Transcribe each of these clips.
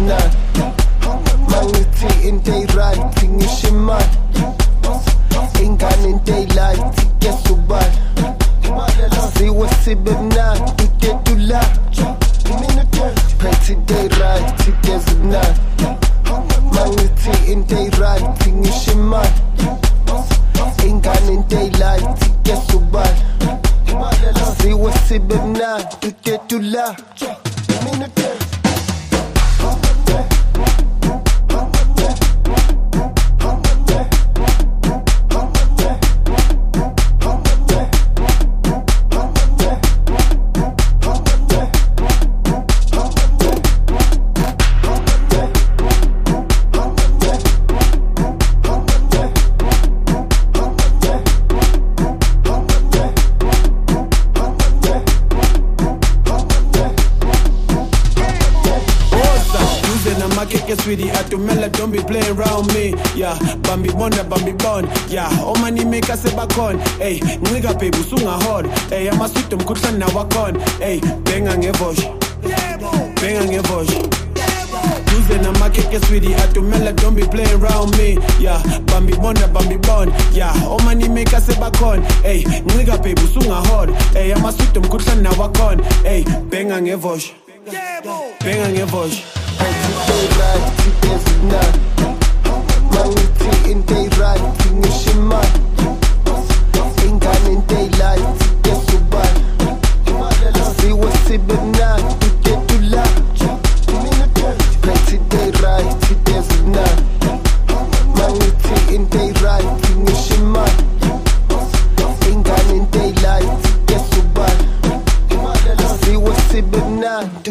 None. Mangithiin they right, ngisho imali. Ingane daylight, yes ubani. Asiwe sibe mnandi, udedu la. Phethe they right, man. mnandi. Mangithiin they right, ngisho imali. Ingane daylight, yes ubani. Asiwe sibe mnandi, udedu la. Makeke sweetie atumela don't be playing around me. Yeah bambi bonda bambi bond yeah oh, omani make us bakhona hey ncika baby usungahol hey I'm a amaswidi omkhuhlane nawakhona hey benga ngevosh benga ngevosh Tuesday na makeke sweetie atumela don't be playing around me. Yeah bambi bonda bambi bond yeah oh, omani make us bakhona hey ncika baby usungahol hey I'm a amaswidi omkhuhlane nawakhona hey benga ngevosh benga ngevosh into right igeze mnandi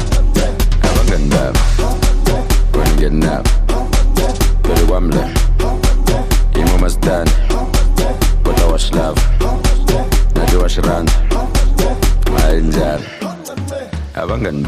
le obani la ngithi ngiwaphosela ngale obani la ngithi ngiwaphosela ngale obani la hayi angibazi ngani kabani vele kwami la ngumastani lome nabangani bami bayasangana banye bamashangana kodwa washilava nathi washiranda hayi njalo abangani